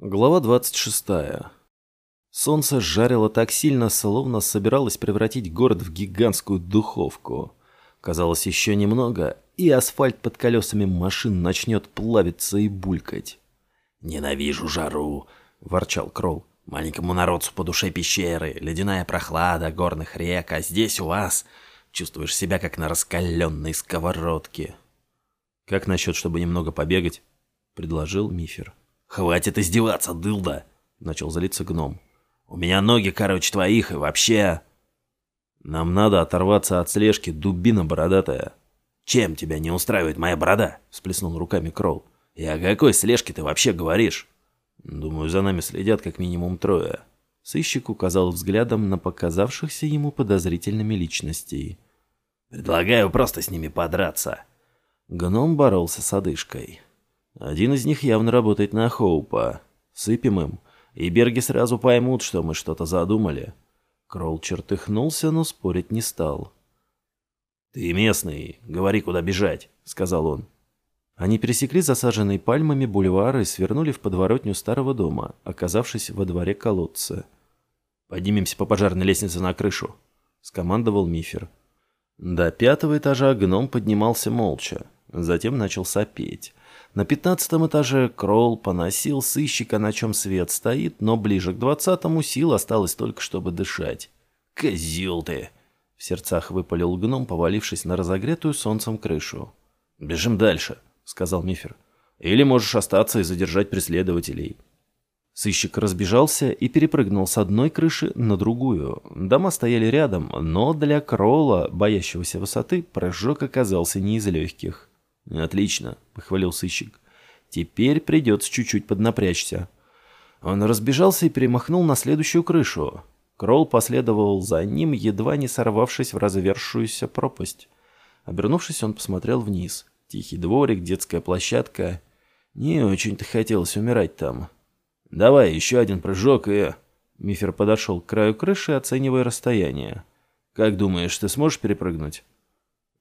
Глава 26. Солнце жарило так сильно, словно собиралось превратить город в гигантскую духовку. Казалось, еще немного, и асфальт под колесами машин начнет плавиться и булькать. «Ненавижу жару!» — ворчал Кролл. «Маленькому народцу по душе пещеры, ледяная прохлада горных рек, а здесь у вас чувствуешь себя как на раскаленной сковородке». «Как насчет, чтобы немного побегать?» — предложил Мифер. «Хватит издеваться, дылда!» — начал залиться гном. «У меня ноги, короче, твоих, и вообще...» «Нам надо оторваться от слежки, дубина бородатая». «Чем тебя не устраивает моя борода?» — всплеснул руками Кролл. «И о какой слежке ты вообще говоришь?» «Думаю, за нами следят как минимум трое». Сыщик указал взглядом на показавшихся ему подозрительными личностей. «Предлагаю просто с ними подраться». Гном боролся с одышкой. Один из них явно работает на Хоупа. Сыпем им, и Берги сразу поймут, что мы что-то задумали. Кролл чертыхнулся, но спорить не стал. «Ты местный, говори, куда бежать», — сказал он. Они пересекли засаженный пальмами бульвар и свернули в подворотню старого дома, оказавшись во дворе колодца. «Поднимемся по пожарной лестнице на крышу», — скомандовал Мифер. До пятого этажа гном поднимался молча, затем начал сопеть. На пятнадцатом этаже Кролл поносил сыщика, на чем свет стоит, но ближе к двадцатому сил осталось только, чтобы дышать. «Козел ты!» — в сердцах выпалил гном, повалившись на разогретую солнцем крышу. «Бежим дальше», — сказал Мифер. «Или можешь остаться и задержать преследователей». Сыщик разбежался и перепрыгнул с одной крыши на другую. Дома стояли рядом, но для Кролла, боящегося высоты, прыжок оказался не из легких. «Отлично», — похвалил сыщик. «Теперь придется чуть-чуть поднапрячься». Он разбежался и перемахнул на следующую крышу. Кролл последовал за ним, едва не сорвавшись в развершуюся пропасть. Обернувшись, он посмотрел вниз. Тихий дворик, детская площадка. Не очень-то хотелось умирать там. «Давай, еще один прыжок и...» Мифер подошел к краю крыши, оценивая расстояние. «Как думаешь, ты сможешь перепрыгнуть?»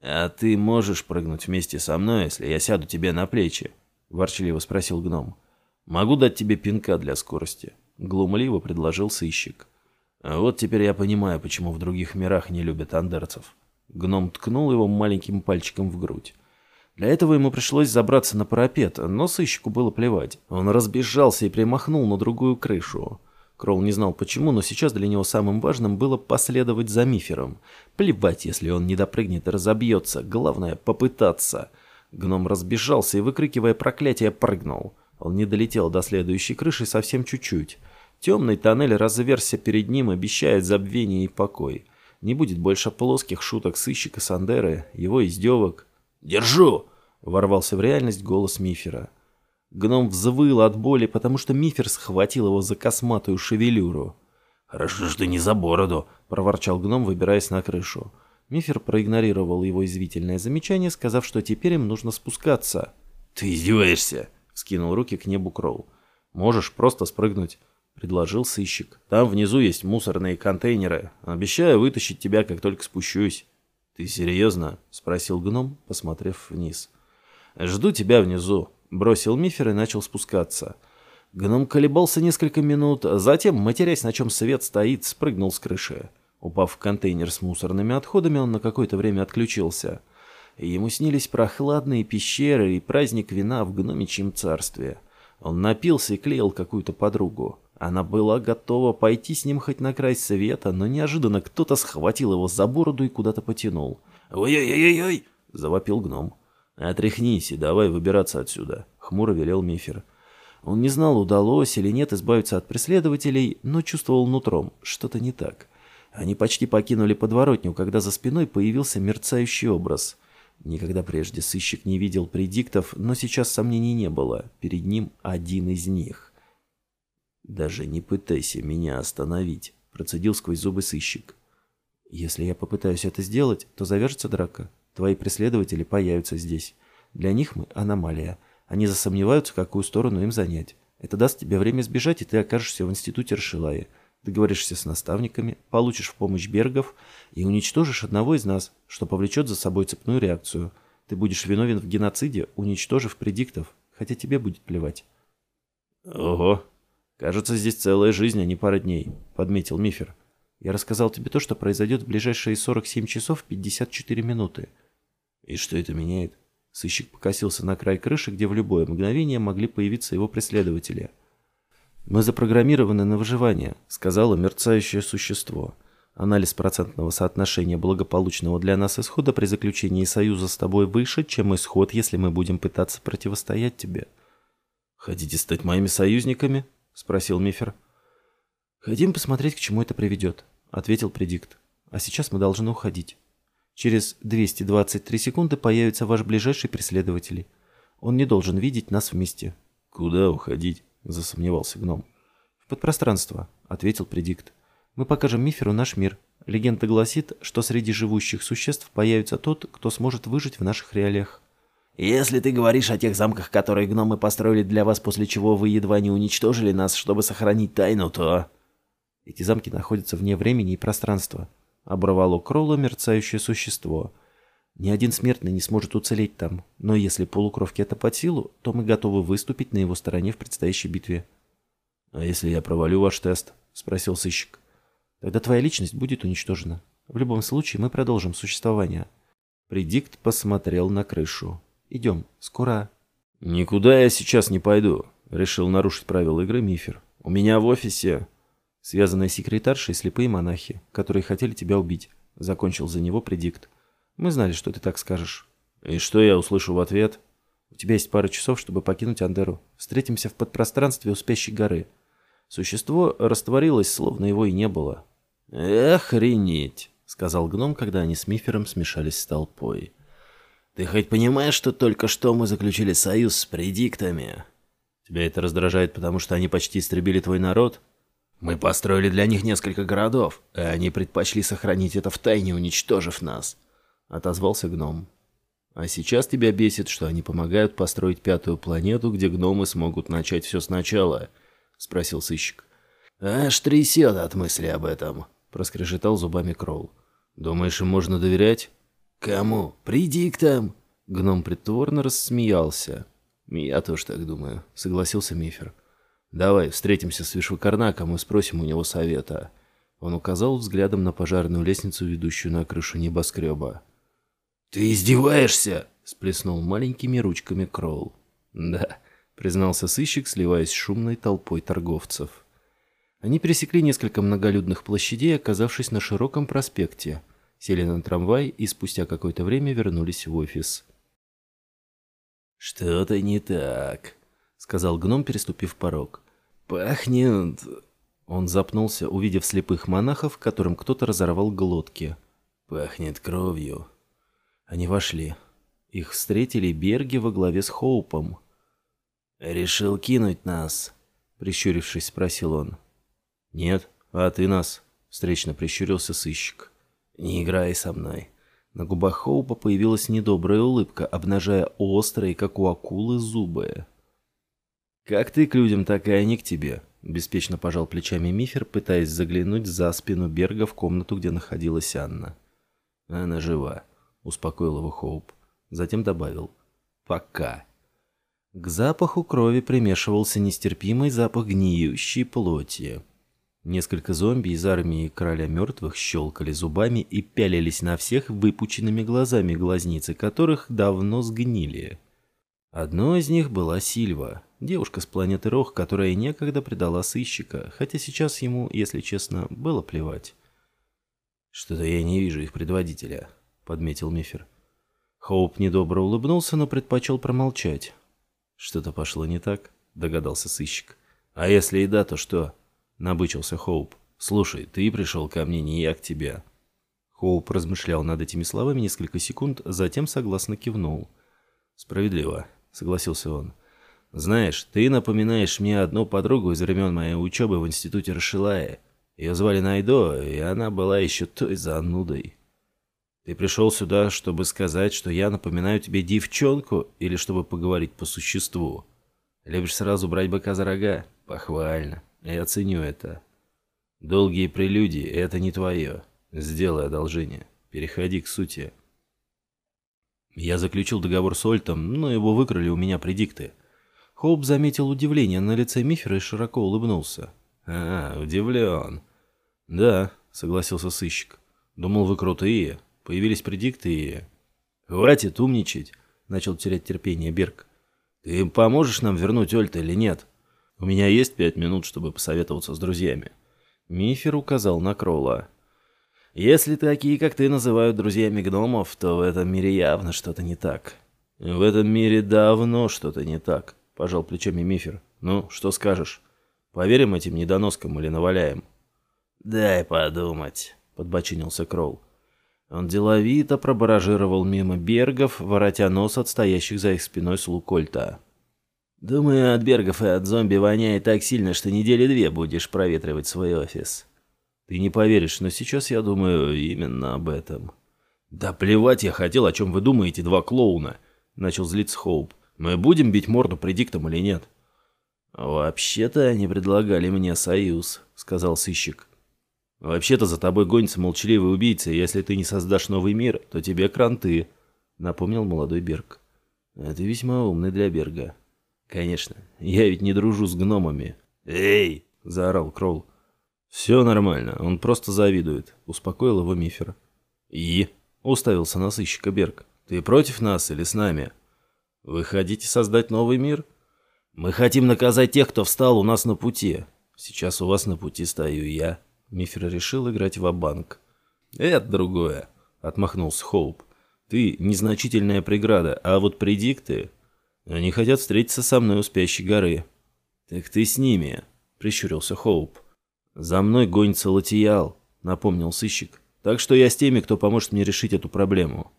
«А ты можешь прыгнуть вместе со мной, если я сяду тебе на плечи?» – ворчливо спросил гном. «Могу дать тебе пинка для скорости», – глумливо предложил сыщик. А «Вот теперь я понимаю, почему в других мирах не любят андерцев». Гном ткнул его маленьким пальчиком в грудь. Для этого ему пришлось забраться на парапет, но сыщику было плевать. Он разбежался и примахнул на другую крышу. Кролл не знал почему, но сейчас для него самым важным было последовать за Мифером. Плевать, если он не допрыгнет и разобьется, главное попытаться. Гном разбежался и, выкрикивая проклятие, прыгнул. Он не долетел до следующей крыши совсем чуть-чуть. Темный тоннель разверся перед ним, обещает забвение и покой. Не будет больше плоских шуток сыщика Сандеры, его издевок. «Держу!» — ворвался в реальность голос Мифера. Гном взвыл от боли, потому что Мифер схватил его за косматую шевелюру. «Хорошо, что не за бороду», — проворчал гном, выбираясь на крышу. Мифер проигнорировал его извительное замечание, сказав, что теперь им нужно спускаться. «Ты издеваешься?» — скинул руки к небу Кроу. «Можешь просто спрыгнуть», — предложил сыщик. «Там внизу есть мусорные контейнеры. Обещаю вытащить тебя, как только спущусь». «Ты серьезно?» — спросил гном, посмотрев вниз. «Жду тебя внизу», Бросил мифер и начал спускаться. Гном колебался несколько минут, затем, матерясь, на чем свет стоит, спрыгнул с крыши. Упав в контейнер с мусорными отходами, он на какое-то время отключился. Ему снились прохладные пещеры и праздник вина в гномичьем царстве. Он напился и клеил какую-то подругу. Она была готова пойти с ним хоть на край света, но неожиданно кто-то схватил его за бороду и куда-то потянул. «Ой-ой-ой-ой!» — завопил гном. «Отряхнись и давай выбираться отсюда», — хмуро велел Мифер. Он не знал, удалось или нет избавиться от преследователей, но чувствовал нутром, что-то не так. Они почти покинули подворотню, когда за спиной появился мерцающий образ. Никогда прежде сыщик не видел предиктов, но сейчас сомнений не было. Перед ним один из них. «Даже не пытайся меня остановить», — процедил сквозь зубы сыщик. «Если я попытаюсь это сделать, то завяжется драка», Твои преследователи появятся здесь. Для них мы аномалия. Они засомневаются, какую сторону им занять. Это даст тебе время сбежать, и ты окажешься в институте Ршилая. Договоришься с наставниками, получишь в помощь Бергов и уничтожишь одного из нас, что повлечет за собой цепную реакцию. Ты будешь виновен в геноциде, уничтожив предиктов, хотя тебе будет плевать. Ого. «Кажется, здесь целая жизнь, а не пара дней», — подметил Мифер. «Я рассказал тебе то, что произойдет в ближайшие 47 часов 54 минуты». «И что это меняет?» Сыщик покосился на край крыши, где в любое мгновение могли появиться его преследователи. «Мы запрограммированы на выживание», — сказала мерцающее существо. «Анализ процентного соотношения благополучного для нас исхода при заключении союза с тобой выше, чем исход, если мы будем пытаться противостоять тебе». «Хотите стать моими союзниками?» — спросил Мифер. «Хотим посмотреть, к чему это приведет», — ответил Предикт. «А сейчас мы должны уходить». Через 223 секунды появится ваш ближайший преследователь. Он не должен видеть нас вместе. Куда уходить? Засомневался гном. В подпространство, ответил Предикт. Мы покажем Миферу наш мир. Легенда гласит, что среди живущих существ появится тот, кто сможет выжить в наших реалиях. «Если ты говоришь о тех замках, которые гномы построили для вас, после чего вы едва не уничтожили нас, чтобы сохранить тайну, то...» Эти замки находятся вне времени и пространства оборвало Кролла мерцающее существо. Ни один смертный не сможет уцелеть там, но если полукровке это под силу, то мы готовы выступить на его стороне в предстоящей битве. «А если я провалю ваш тест?» — спросил сыщик. «Тогда твоя личность будет уничтожена. В любом случае мы продолжим существование». Предикт посмотрел на крышу. «Идем, скоро». «Никуда я сейчас не пойду», — решил нарушить правила игры Мифер. «У меня в офисе...» Связанные секретарши и слепые монахи, которые хотели тебя убить. Закончил за него предикт. Мы знали, что ты так скажешь. И что я услышу в ответ? У тебя есть пара часов, чтобы покинуть Андеру. Встретимся в подпространстве у спящей горы. Существо растворилось, словно его и не было. «Охренеть!» — сказал гном, когда они с Мифером смешались с толпой. «Ты хоть понимаешь, что только что мы заключили союз с предиктами?» «Тебя это раздражает, потому что они почти истребили твой народ?» Мы построили для них несколько городов, и они предпочли сохранить это в тайне, уничтожив нас», — отозвался гном. «А сейчас тебя бесит, что они помогают построить пятую планету, где гномы смогут начать все сначала?» — спросил сыщик. «Аж трясет от мысли об этом», — проскрежетал зубами Кролл. «Думаешь, им можно доверять?» «Кому? Приди к там!» Гном притворно рассмеялся. «Я тоже так думаю», — согласился Мифер. Давай встретимся с Вишвакарнаком и спросим у него совета. Он указал взглядом на пожарную лестницу, ведущую на крышу небоскреба. «Ты издеваешься?» — сплеснул маленькими ручками Кролл. «Да», — признался сыщик, сливаясь с шумной толпой торговцев. Они пересекли несколько многолюдных площадей, оказавшись на широком проспекте. Сели на трамвай и спустя какое-то время вернулись в офис. «Что-то не так», — сказал гном, переступив порог. «Пахнет...» Он запнулся, увидев слепых монахов, которым кто-то разорвал глотки. «Пахнет кровью». Они вошли. Их встретили Берги во главе с Хоупом. «Решил кинуть нас?» — прищурившись, спросил он. «Нет, а ты нас?» — встречно прищурился сыщик. «Не играй со мной». На губах Хоупа появилась недобрая улыбка, обнажая острые, как у акулы, зубы. «Как ты к людям, так и они к тебе», — беспечно пожал плечами Мифер, пытаясь заглянуть за спину Берга в комнату, где находилась Анна. «Она жива», — успокоил его Хоуп. Затем добавил. «Пока». К запаху крови примешивался нестерпимый запах гниющей плоти. Несколько зомби из армии короля мертвых щелкали зубами и пялились на всех выпученными глазами, глазницы которых давно сгнили. Одной из них была Сильва, девушка с планеты Рох, которая некогда предала сыщика, хотя сейчас ему, если честно, было плевать. «Что-то я не вижу их предводителя», — подметил Мифер. Хоуп недобро улыбнулся, но предпочел промолчать. «Что-то пошло не так», — догадался сыщик. «А если и да, то что?» — набычился Хоуп. «Слушай, ты пришел ко мне, не я к тебе». Хоуп размышлял над этими словами несколько секунд, затем согласно кивнул. «Справедливо», — согласился он. Знаешь, ты напоминаешь мне одну подругу из времен моей учебы в институте Рашилая. Ее звали Найдо, и она была еще той занудой. Ты пришел сюда, чтобы сказать, что я напоминаю тебе девчонку, или чтобы поговорить по существу? Любишь сразу брать быка за рога? Похвально. Я ценю это. Долгие прелюдии — это не твое. Сделай одолжение. Переходи к сути. Я заключил договор с Ольтом, но его выкрали у меня предикты. Хоуп заметил удивление на лице Мифера и широко улыбнулся. «А, удивлен». «Да», — согласился сыщик. «Думал, вы крутые. Появились предикты и...» «Хватит умничать», — начал терять терпение Берг. «Ты поможешь нам вернуть Ольта или нет? У меня есть пять минут, чтобы посоветоваться с друзьями». Мифер указал на Кролла. «Если такие, как ты, называют друзьями гномов, то в этом мире явно что-то не так». «В этом мире давно что-то не так», — пожал плечами Мифер. «Ну, что скажешь? Поверим этим недоноскам или наваляем?» «Дай подумать», — подбочинился Кролл. Он деловито пробаражировал мимо бергов, воротя нос от стоящих за их спиной слуг Кольта. «Думаю, от бергов и от зомби воняет так сильно, что недели две будешь проветривать свой офис». «Ты не поверишь, но сейчас я думаю именно об этом». «Да плевать я хотел, о чем вы думаете, два клоуна», — начал злиться Хоуп. «Мы будем бить морду предиктом или нет?» «Вообще-то они предлагали мне союз», — сказал сыщик. «Вообще-то за тобой гонится молчаливый убийца, и если ты не создашь новый мир, то тебе кранты», — напомнил молодой Берг. «Это весьма умный для Берга». «Конечно, я ведь не дружу с гномами». «Эй!» — заорал Кролл. «Все нормально, он просто завидует», — успокоил его Мифер. «И?» — уставился на сыщика Берг. «Ты против нас или с нами? Вы хотите создать новый мир?» «Мы хотим наказать тех, кто встал у нас на пути. Сейчас у вас на пути стою я». Мифер решил играть в банк «Это другое», — отмахнулся Хоуп. «Ты незначительная преграда, а вот предикты...» «Они хотят встретиться со мной у спящей горы». «Так ты с ними», — прищурился Хоуп. «За мной гонится Латиял», — напомнил сыщик. «Так что я с теми, кто поможет мне решить эту проблему».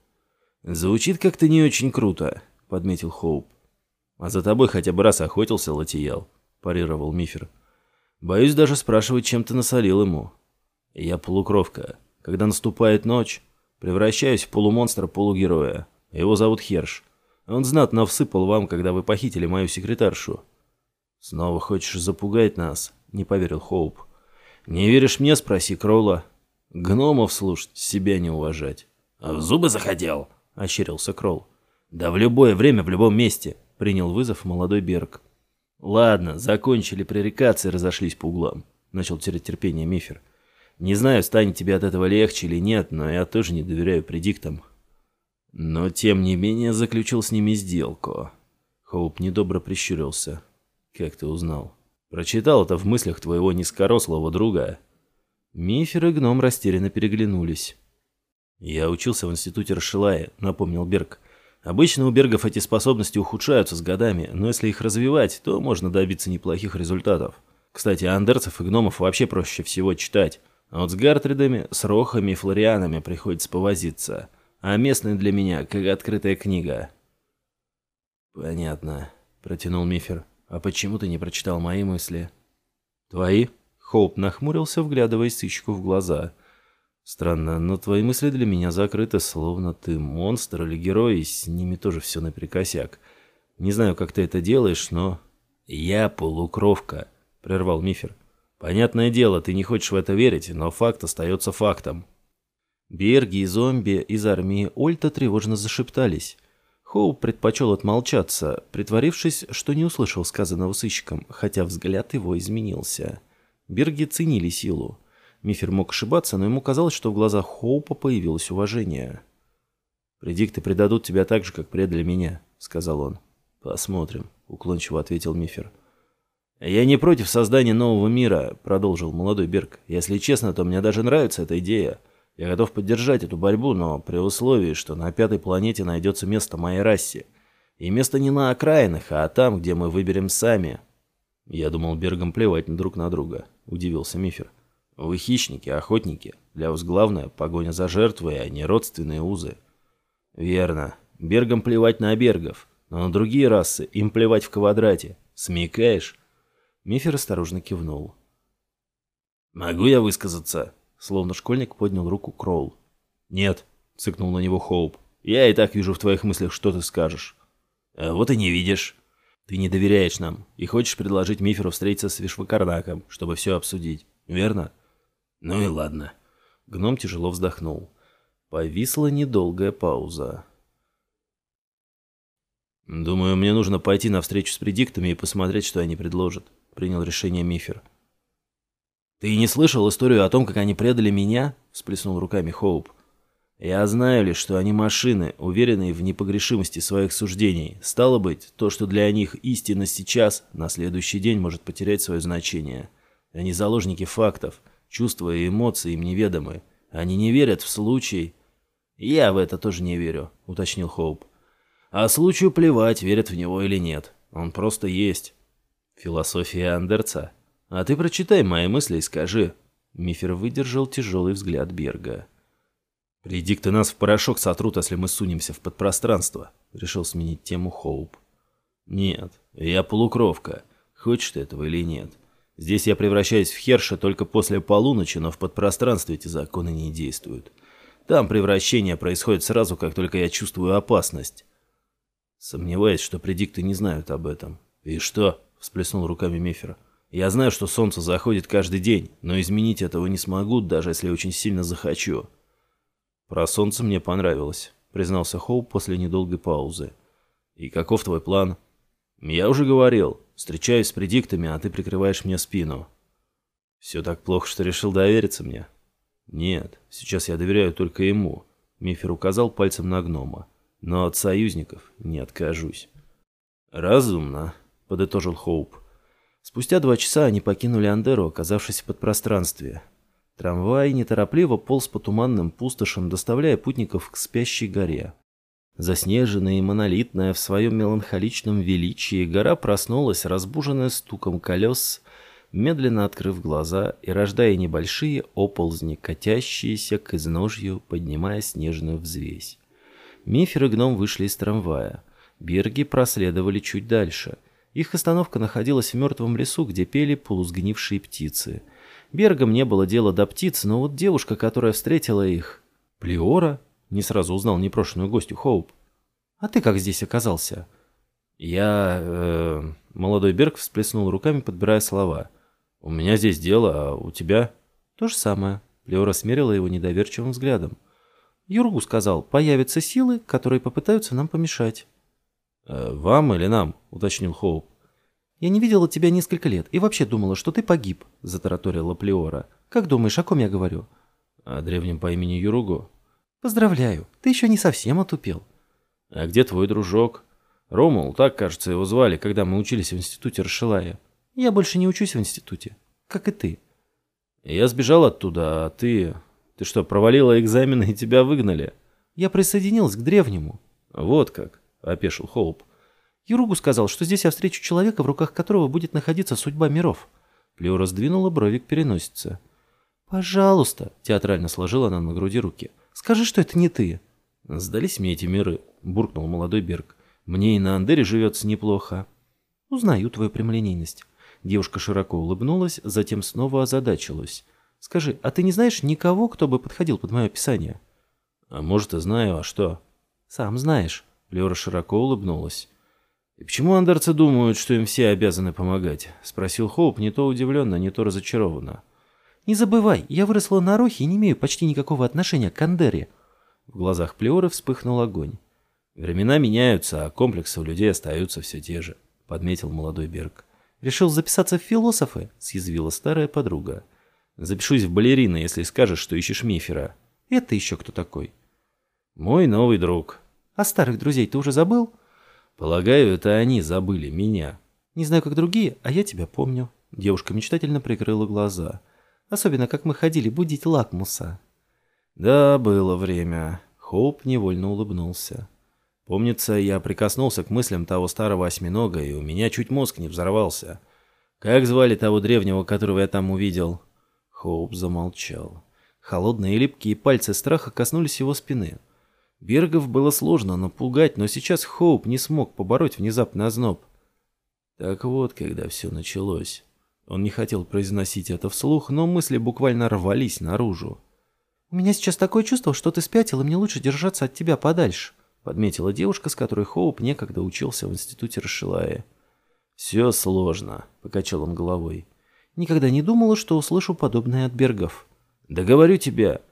«Звучит как-то не очень круто», — подметил Хоуп. «А за тобой хотя бы раз охотился Латиял», — парировал Мифер. Боюсь даже спрашивать, чем ты насолил ему. Я полукровка. Когда наступает ночь, превращаюсь в полумонстра-полугероя. Его зовут Херш. Он знатно всыпал вам, когда вы похитили мою секретаршу. Снова хочешь запугать нас? Не поверил Хоуп. Не веришь мне? Спроси Кролла. Гномов слушать, себя не уважать. А в зубы захотел? Ощерился Кролл. Да в любое время, в любом месте. Принял вызов молодой Берг. «Ладно, закончили пререкаться и разошлись по углам», — начал терять терпение Мифер. «Не знаю, станет тебе от этого легче или нет, но я тоже не доверяю предиктам». Но, тем не менее, заключил с ними сделку. Хоуп недобро прищурился. «Как ты узнал?» «Прочитал это в мыслях твоего низкорослого друга». Мифер и гном растерянно переглянулись. «Я учился в институте Рашилая», — напомнил Берг. Обычно у бергов эти способности ухудшаются с годами, но если их развивать, то можно добиться неплохих результатов. Кстати, андерцев и гномов вообще проще всего читать. А вот с гартридами, с рохами и флорианами приходится повозиться. А местные для меня как открытая книга. «Понятно», — протянул Мифер. «А почему ты не прочитал мои мысли?» «Твои?» — Хоуп нахмурился, вглядываясь сыщику в глаза — Странно, но твои мысли для меня закрыты, словно ты монстр или герой, и с ними тоже все наперекосяк. Не знаю, как ты это делаешь, но... Я полукровка, прервал Мифер. Понятное дело, ты не хочешь в это верить, но факт остается фактом. Берги и зомби из армии Ольта тревожно зашептались. Хоуп предпочел отмолчаться, притворившись, что не услышал сказанного сыщиком, хотя взгляд его изменился. Берги ценили силу. Мифер мог ошибаться, но ему казалось, что в глазах Хоупа появилось уважение. «Предикты предадут тебя так же, как предали меня», — сказал он. «Посмотрим», — уклончиво ответил Мифер. «Я не против создания нового мира», — продолжил молодой Берг. «Если честно, то мне даже нравится эта идея. Я готов поддержать эту борьбу, но при условии, что на пятой планете найдется место моей расе. И место не на окраинах, а там, где мы выберем сами». Я думал, Бергам плевать друг на друга, — удивился Мифер. Вы хищники, охотники. Для вас главное – погоня за жертвой, а не родственные узы. Верно. Бергам плевать на бергов. Но на другие расы им плевать в квадрате. Смекаешь? Мифер осторожно кивнул. «Могу я высказаться?» Словно школьник поднял руку Кроул. «Нет», — цыкнул на него Хоуп. «Я и так вижу в твоих мыслях, что ты скажешь». А «Вот и не видишь. Ты не доверяешь нам и хочешь предложить Миферу встретиться с Вишвакарнаком, чтобы все обсудить, верно?» «Ну и ладно». Гном тяжело вздохнул. Повисла недолгая пауза. «Думаю, мне нужно пойти на встречу с предиктами и посмотреть, что они предложат», — принял решение Мифер. «Ты не слышал историю о том, как они предали меня?» — всплеснул руками Хоуп. «Я знаю лишь, что они машины, уверенные в непогрешимости своих суждений. Стало быть, то, что для них истина сейчас, на следующий день может потерять свое значение. Они заложники фактов, чувства и эмоции им неведомы. Они не верят в случай...» «Я в это тоже не верю», — уточнил Хоуп. «А случаю плевать, верят в него или нет. Он просто есть». «Философия Андерца», «А ты прочитай мои мысли и скажи». Мифер выдержал тяжелый взгляд Берга. «Предикты нас в порошок сотрут, если мы сунемся в подпространство», — решил сменить тему Хоуп. «Нет, я полукровка. Хочешь ты этого или нет? Здесь я превращаюсь в Херша только после полуночи, но в подпространстве эти законы не действуют. Там превращение происходит сразу, как только я чувствую опасность». Сомневаюсь, что предикты не знают об этом. «И что?» — всплеснул руками Мифер. Я знаю, что солнце заходит каждый день, но изменить этого не смогу, даже если очень сильно захочу. Про солнце мне понравилось, признался Хоуп после недолгой паузы. И каков твой план? Я уже говорил, встречаюсь с предиктами, а ты прикрываешь мне спину. Все так плохо, что решил довериться мне? Нет, сейчас я доверяю только ему. Мифер указал пальцем на гнома. Но от союзников не откажусь. Разумно, подытожил Хоуп. Спустя два часа они покинули Андеру, оказавшись в подпространстве. Трамвай неторопливо полз по туманным пустошам, доставляя путников к спящей горе. Заснеженная и монолитная в своем меланхоличном величии, гора проснулась, разбуженная стуком колес, медленно открыв глаза и рождая небольшие оползни, катящиеся к изножью, поднимая снежную взвесь. Мифер и гном вышли из трамвая. Берги проследовали чуть дальше – их остановка находилась в мертвом лесу, где пели полусгнившие птицы. Бергам не было дела до птиц, но вот девушка, которая встретила их... Плеора? Не сразу узнал непрошенную гостью Хоуп. «А ты как здесь оказался?» «Я...» э, Молодой Берг всплеснул руками, подбирая слова. «У меня здесь дело, а у тебя...» «То же самое». Плеора смерила его недоверчивым взглядом. «Юргу сказал, появятся силы, которые попытаются нам помешать». Э, «Вам или нам?» — уточнил Хоуп. «Я не видела тебя несколько лет и вообще думала, что ты погиб», — затараторила Плеора. «Как думаешь, о ком я говорю?» «О древнем по имени Юруго». «Поздравляю, ты еще не совсем отупел». «А где твой дружок?» «Ромул, так, кажется, его звали, когда мы учились в институте Расшилая». «Я больше не учусь в институте, как и ты». «Я сбежал оттуда, а ты... Ты что, провалила экзамены и тебя выгнали?» «Я присоединилась к древнему». «Вот как». — опешил Хоуп. «Юругу сказал, что здесь я встречу человека, в руках которого будет находиться судьба миров». Лео раздвинула бровик переносица. «Пожалуйста», — театрально сложила она на груди руки. «Скажи, что это не ты». «Сдались мне эти миры», — буркнул молодой Берг. «Мне и на Андере живется неплохо». «Узнаю твою прямолинейность». Девушка широко улыбнулась, затем снова озадачилась. «Скажи, а ты не знаешь никого, кто бы подходил под мое описание?» «А может, и знаю, а что?» «Сам знаешь». Лера широко улыбнулась. «И почему андерцы думают, что им все обязаны помогать?» — спросил Хоуп не то удивленно, не то разочарованно. «Не забывай, я выросла на Рохе и не имею почти никакого отношения к Андере». В глазах Плеоры вспыхнул огонь. «Времена меняются, а комплексы у людей остаются все те же», — подметил молодой Берг. «Решил записаться в философы?» — съязвила старая подруга. «Запишусь в балерины, если скажешь, что ищешь Мифера». «Это еще кто такой?» «Мой новый друг», а старых друзей ты уже забыл? Полагаю, это они забыли меня. Не знаю, как другие, а я тебя помню. Девушка мечтательно прикрыла глаза. Особенно, как мы ходили будить лакмуса. Да, было время. Хоуп невольно улыбнулся. Помнится, я прикоснулся к мыслям того старого осьминога, и у меня чуть мозг не взорвался. Как звали того древнего, которого я там увидел? Хоуп замолчал. Холодные и липкие пальцы страха коснулись его спины. Бергов было сложно напугать, но сейчас Хоуп не смог побороть внезапный озноб. Так вот, когда все началось. Он не хотел произносить это вслух, но мысли буквально рвались наружу. «У меня сейчас такое чувство, что ты спятил, и мне лучше держаться от тебя подальше», подметила девушка, с которой Хоуп некогда учился в институте Расшилая. «Все сложно», — покачал он головой. «Никогда не думала, что услышу подобное от Бергов». «Да говорю тебе,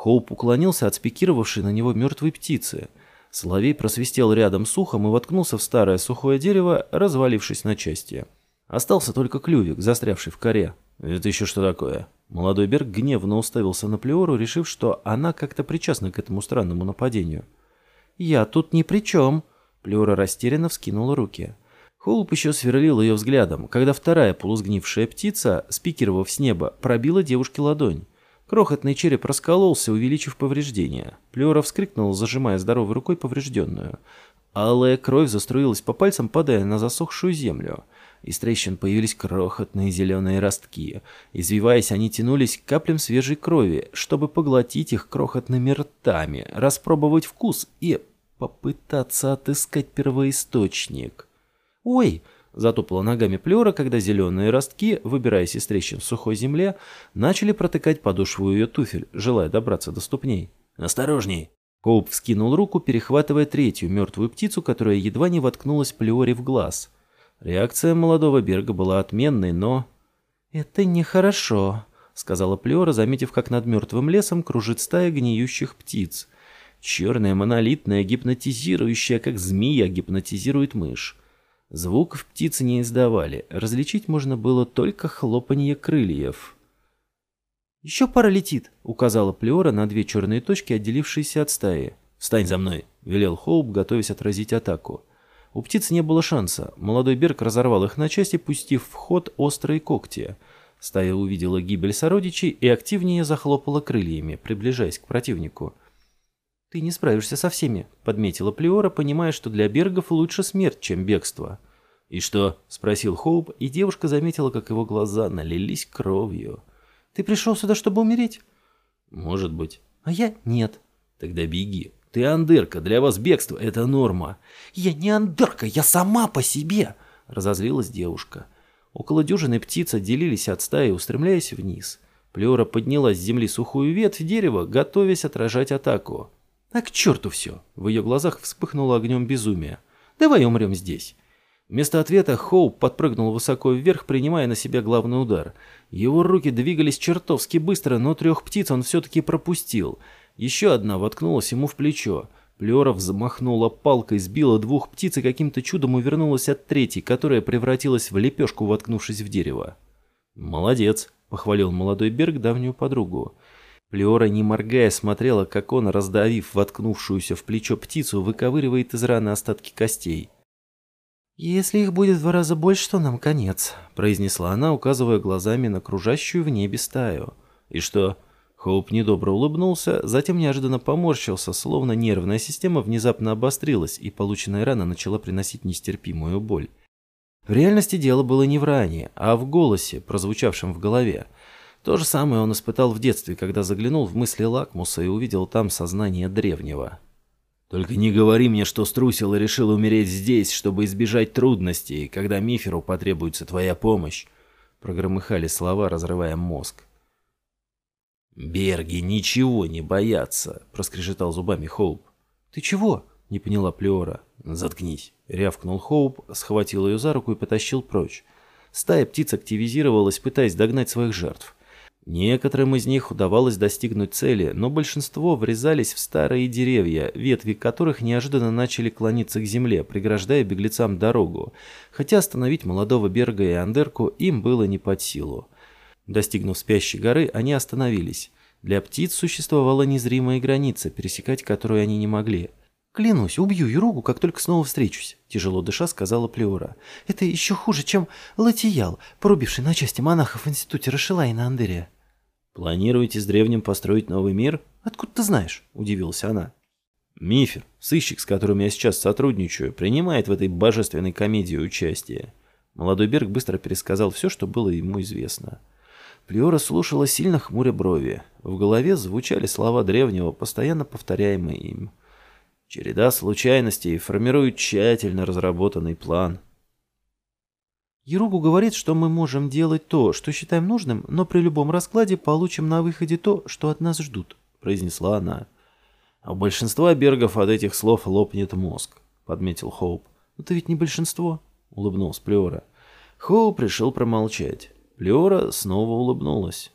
Хоуп уклонился от спикировавшей на него мертвой птицы. Соловей просвистел рядом с ухом и воткнулся в старое сухое дерево, развалившись на части. Остался только клювик, застрявший в коре. «Это еще что такое?» Молодой Берг гневно уставился на Плеору, решив, что она как-то причастна к этому странному нападению. «Я тут ни при чем!» Плеора растерянно вскинула руки. Холуп еще сверлил ее взглядом, когда вторая полузгнившая птица, спикировав с неба, пробила девушке ладонь. Крохотный череп раскололся, увеличив повреждения. Плеора вскрикнула, зажимая здоровой рукой поврежденную. Алая кровь заструилась по пальцам, падая на засохшую землю. Из трещин появились крохотные зеленые ростки. Извиваясь, они тянулись к каплям свежей крови, чтобы поглотить их крохотными ртами, распробовать вкус и попытаться отыскать первоисточник. «Ой!» — затопала ногами Плюра, когда зеленые ростки, выбираясь из трещин в сухой земле, начали протыкать подошву ее туфель, желая добраться до ступней. «Осторожней!» Коуп вскинул руку, перехватывая третью мертвую птицу, которая едва не воткнулась Плеоре в глаз. Реакция молодого Берга была отменной, но... «Это нехорошо», — сказала Плеора, заметив, как над мертвым лесом кружит стая гниющих птиц. Черная, монолитная, гипнотизирующая, как змея гипнотизирует мышь. Звуков птицы не издавали, различить можно было только хлопанье крыльев. «Еще пара летит», — указала Плеора на две черные точки, отделившиеся от стаи. «Встань за мной», — велел Хоуп, готовясь отразить атаку. У птиц не было шанса. Молодой Берг разорвал их на части, пустив в ход острые когти. Стая увидела гибель сородичей и активнее захлопала крыльями, приближаясь к противнику. «Ты не справишься со всеми», — подметила Плеора, понимая, что для бергов лучше смерть, чем бегство. «И что?» — спросил Хоуп, и девушка заметила, как его глаза налились кровью. «Ты пришел сюда, чтобы умереть?» «Может быть». «А я нет». «Тогда беги. Ты андерка, для вас бегство — это норма». «Я не андерка, я сама по себе!» — разозлилась девушка. Около дюжины птиц отделились от стаи, устремляясь вниз. Плеора подняла с земли сухую ветвь дерева, готовясь отражать атаку. «А к черту все!» В ее глазах вспыхнуло огнем безумие. «Давай умрем здесь!» Вместо ответа Хоуп подпрыгнул высоко вверх, принимая на себя главный удар. Его руки двигались чертовски быстро, но трех птиц он все-таки пропустил. Еще одна воткнулась ему в плечо. Плеров замахнула палкой, сбила двух птиц и каким-то чудом увернулась от третьей, которая превратилась в лепешку, воткнувшись в дерево. «Молодец», — похвалил молодой Берг давнюю подругу. Плеора, не моргая, смотрела, как он, раздавив воткнувшуюся в плечо птицу, выковыривает из раны остатки костей. «Если их будет в два раза больше, то нам конец», — произнесла она, указывая глазами на кружащую в небе стаю. «И что?» Хоуп недобро улыбнулся, затем неожиданно поморщился, словно нервная система внезапно обострилась, и полученная рана начала приносить нестерпимую боль. В реальности дело было не в ране, а в голосе, прозвучавшем в голове. То же самое он испытал в детстве, когда заглянул в мысли Лакмуса и увидел там сознание древнего. «Только не говори мне, что струсил и решил умереть здесь, чтобы избежать трудностей, когда Миферу потребуется твоя помощь», — прогромыхали слова, разрывая мозг. «Берги ничего не боятся», — проскрежетал зубами Хоуп. «Ты чего?» — не поняла Плеора. «Заткнись», — рявкнул Хоуп, схватил ее за руку и потащил прочь. Стая птиц активизировалась, пытаясь догнать своих жертв. Некоторым из них удавалось достигнуть цели, но большинство врезались в старые деревья, ветви которых неожиданно начали клониться к земле, преграждая беглецам дорогу, хотя остановить молодого Берга и Андерку им было не под силу. Достигнув спящей горы, они остановились. Для птиц существовала незримая граница, пересекать которую они не могли. «Клянусь, убью Юругу, как только снова встречусь», — тяжело дыша сказала Плеора. «Это еще хуже, чем Латиял, порубивший на части монахов в институте Рашилай на Андере». «Планируете с древним построить новый мир?» «Откуда ты знаешь?» — удивилась она. «Мифер, сыщик, с которым я сейчас сотрудничаю, принимает в этой божественной комедии участие». Молодой Берг быстро пересказал все, что было ему известно. Плеора слушала сильно хмуря брови. В голове звучали слова древнего, постоянно повторяемые им. Череда случайностей формирует тщательно разработанный план. Еругу говорит, что мы можем делать то, что считаем нужным, но при любом раскладе получим на выходе то, что от нас ждут, произнесла она. А у большинства бергов от этих слов лопнет мозг, подметил Хоуп. Это ведь не большинство, улыбнулся Плеора. Хоуп решил промолчать. Плеора снова улыбнулась.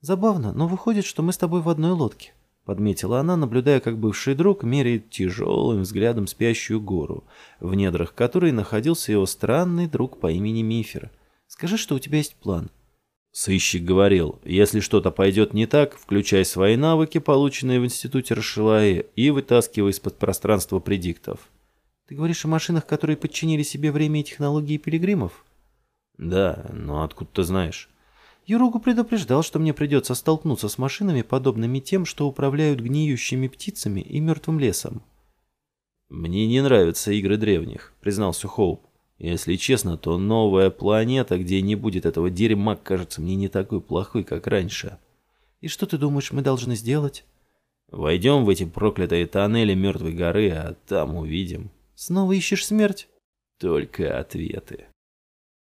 Забавно, но выходит, что мы с тобой в одной лодке. подметила она, наблюдая, как бывший друг меряет тяжелым взглядом спящую гору, в недрах которой находился его странный друг по имени Мифер. «Скажи, что у тебя есть план». Сыщик говорил, если что-то пойдет не так, включай свои навыки, полученные в институте Рашилаи, и вытаскивай из-под пространства предиктов. Ты говоришь о машинах, которые подчинили себе время и технологии пилигримов? Да, но откуда ты знаешь? Юругу предупреждал, что мне придется столкнуться с машинами, подобными тем, что управляют гниющими птицами и мертвым лесом. «Мне не нравятся игры древних», — признался Хоуп. «Если честно, то новая планета, где не будет этого дерьма, кажется мне не такой плохой, как раньше». «И что ты думаешь, мы должны сделать?» «Войдем в эти проклятые тоннели Мертвой горы, а там увидим». «Снова ищешь смерть?» «Только ответы».